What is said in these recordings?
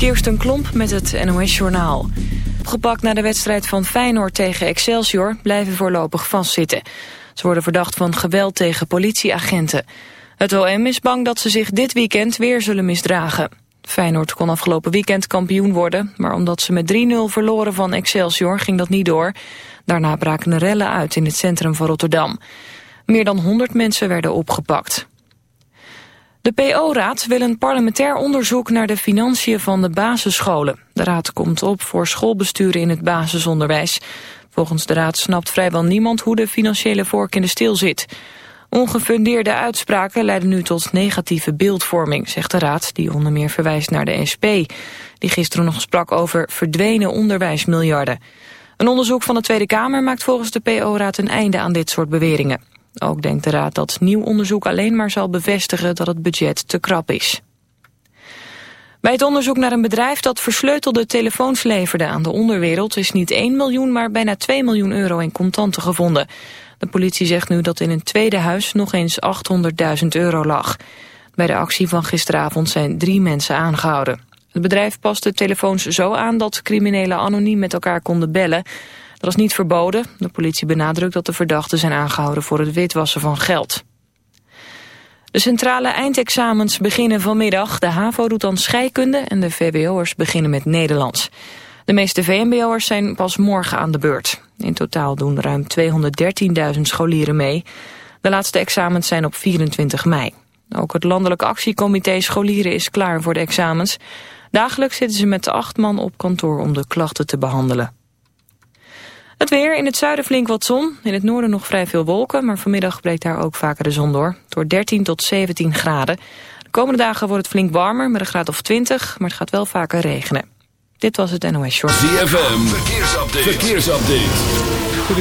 Kirsten Klomp met het NOS-journaal. Opgepakt na de wedstrijd van Feyenoord tegen Excelsior blijven voorlopig vastzitten. Ze worden verdacht van geweld tegen politieagenten. Het OM is bang dat ze zich dit weekend weer zullen misdragen. Feyenoord kon afgelopen weekend kampioen worden... maar omdat ze met 3-0 verloren van Excelsior ging dat niet door. Daarna braken rellen uit in het centrum van Rotterdam. Meer dan 100 mensen werden opgepakt. De PO-raad wil een parlementair onderzoek naar de financiën van de basisscholen. De raad komt op voor schoolbesturen in het basisonderwijs. Volgens de raad snapt vrijwel niemand hoe de financiële vork in de stil zit. Ongefundeerde uitspraken leiden nu tot negatieve beeldvorming, zegt de raad, die onder meer verwijst naar de SP, die gisteren nog sprak over verdwenen onderwijsmiljarden. Een onderzoek van de Tweede Kamer maakt volgens de PO-raad een einde aan dit soort beweringen. Ook denkt de Raad dat nieuw onderzoek alleen maar zal bevestigen dat het budget te krap is. Bij het onderzoek naar een bedrijf dat versleutelde telefoons leverde aan de onderwereld is niet 1 miljoen, maar bijna 2 miljoen euro in contanten gevonden. De politie zegt nu dat in een tweede huis nog eens 800.000 euro lag. Bij de actie van gisteravond zijn drie mensen aangehouden. Het bedrijf paste telefoons zo aan dat criminelen anoniem met elkaar konden bellen. Dat is niet verboden. De politie benadrukt dat de verdachten zijn aangehouden voor het witwassen van geld. De centrale eindexamens beginnen vanmiddag. De HAVO doet dan scheikunde en de VWO'ers beginnen met Nederlands. De meeste VMBO'ers zijn pas morgen aan de beurt. In totaal doen ruim 213.000 scholieren mee. De laatste examens zijn op 24 mei. Ook het Landelijk Actiecomité Scholieren is klaar voor de examens. Dagelijks zitten ze met acht man op kantoor om de klachten te behandelen. Het weer, in het zuiden flink wat zon. In het noorden nog vrij veel wolken, maar vanmiddag breekt daar ook vaker de zon door. Door 13 tot 17 graden. De komende dagen wordt het flink warmer, met een graad of 20, maar het gaat wel vaker regenen. Dit was het NOS Short. ZFM, verkeersupdate. verkeersupdate. Dit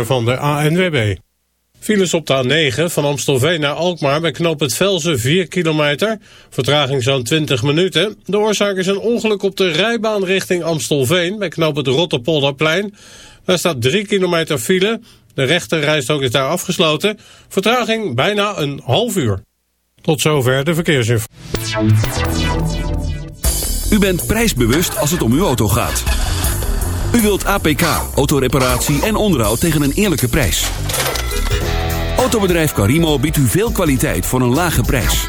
is van de ANWB. Files op de A9 van Amstelveen naar Alkmaar bij knoop het Velzen 4 kilometer. Vertraging zo'n 20 minuten. De oorzaak is een ongeluk op de rijbaan richting Amstelveen bij knoop het Rotterpolderplein. Daar staat 3 kilometer file. De rechterrijstrook is daar afgesloten. Vertraging bijna een half uur. Tot zover de verkeersinfo. U bent prijsbewust als het om uw auto gaat. U wilt APK, autoreparatie en onderhoud tegen een eerlijke prijs. Autobedrijf Carimo biedt u veel kwaliteit voor een lage prijs.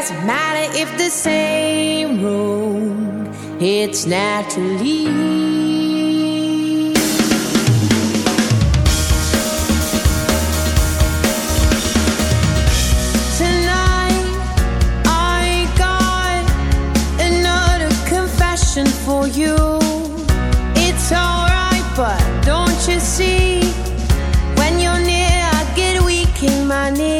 doesn't matter if the same room It's naturally. for you. It's alright, but don't you see? When you're near, I get weak in my knees.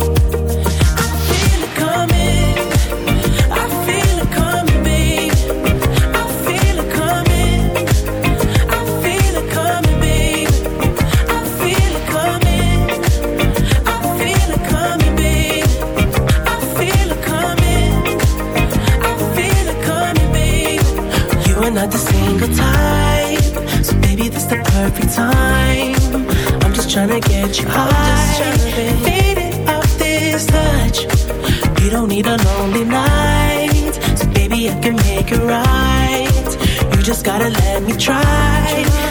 damage. I faded off this touch. You don't need a lonely night, so baby I can make it right. You just gotta let me try.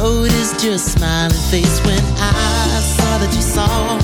It is your smiling face when I saw that you saw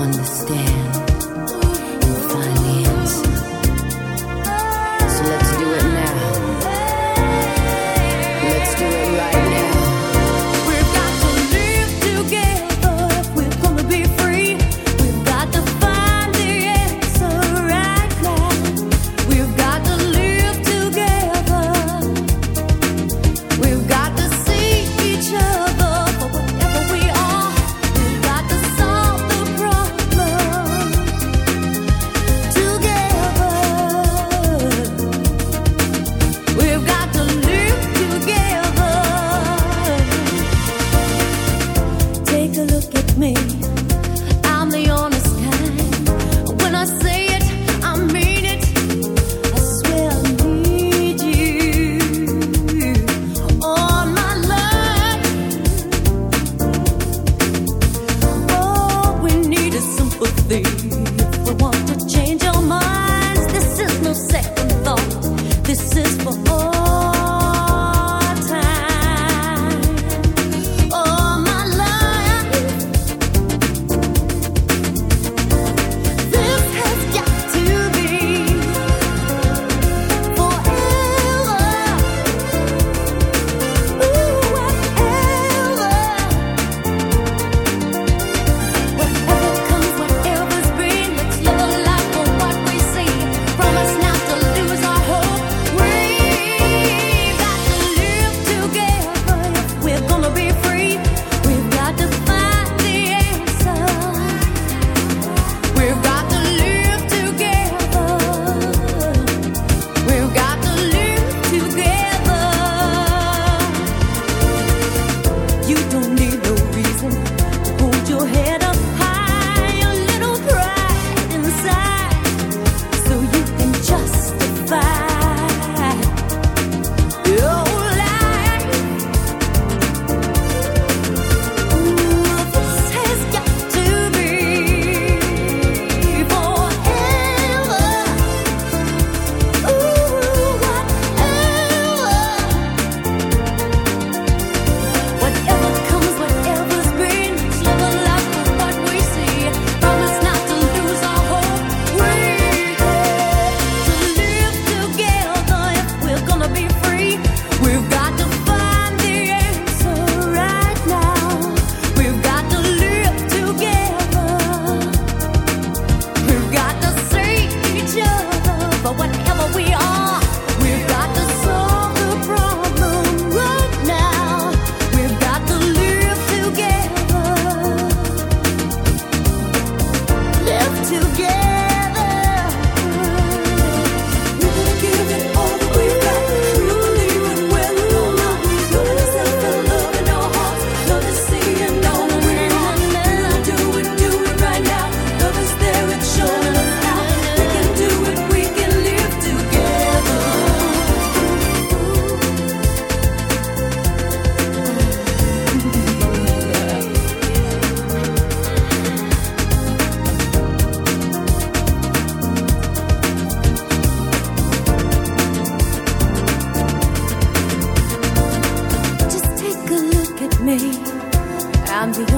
understand.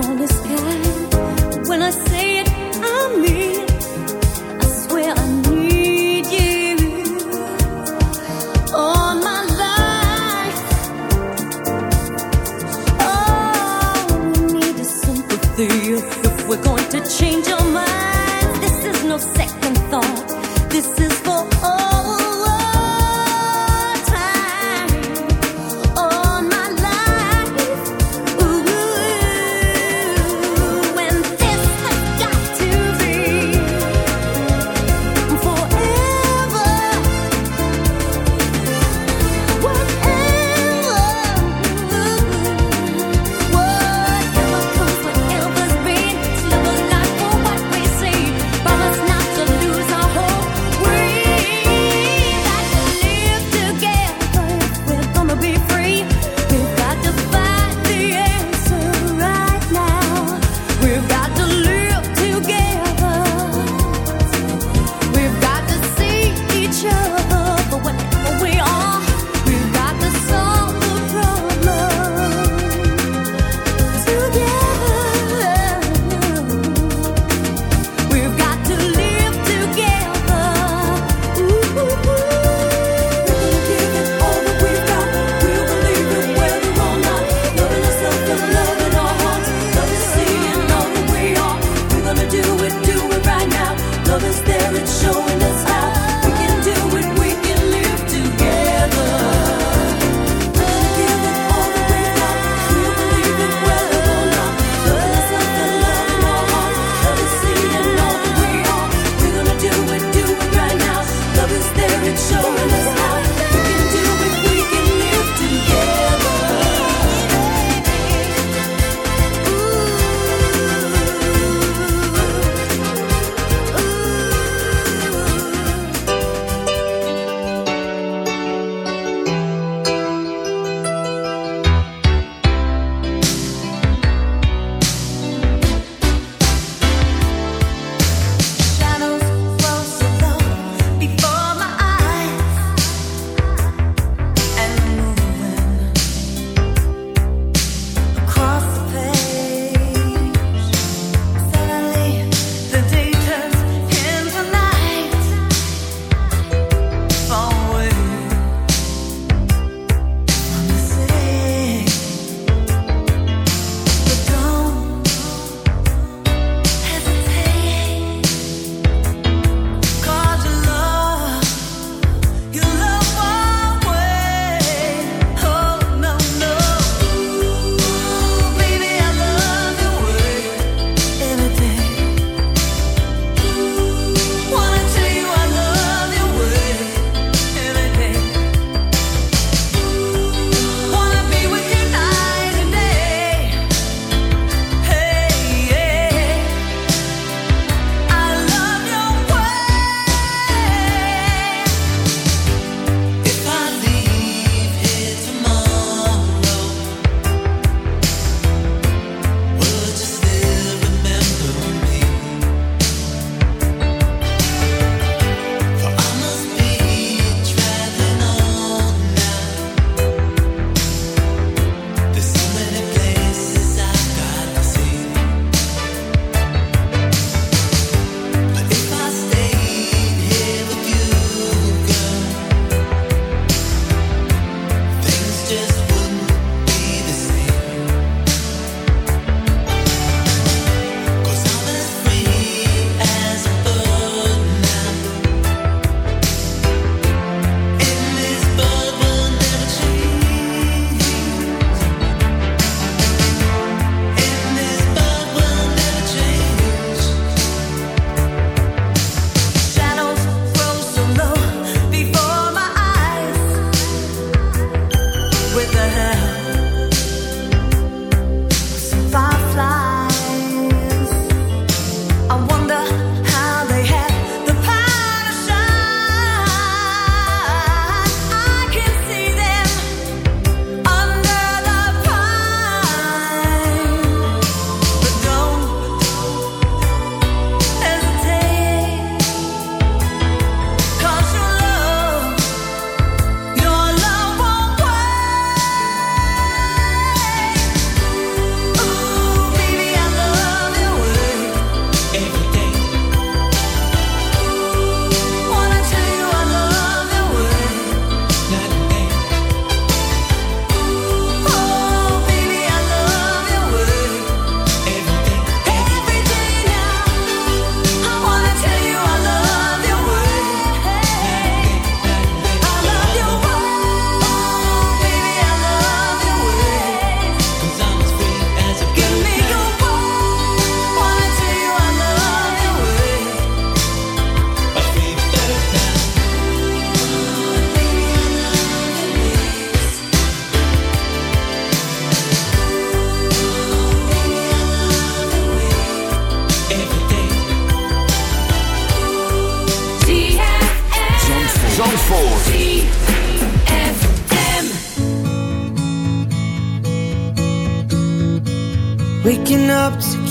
Honest guy. When I say it, I mean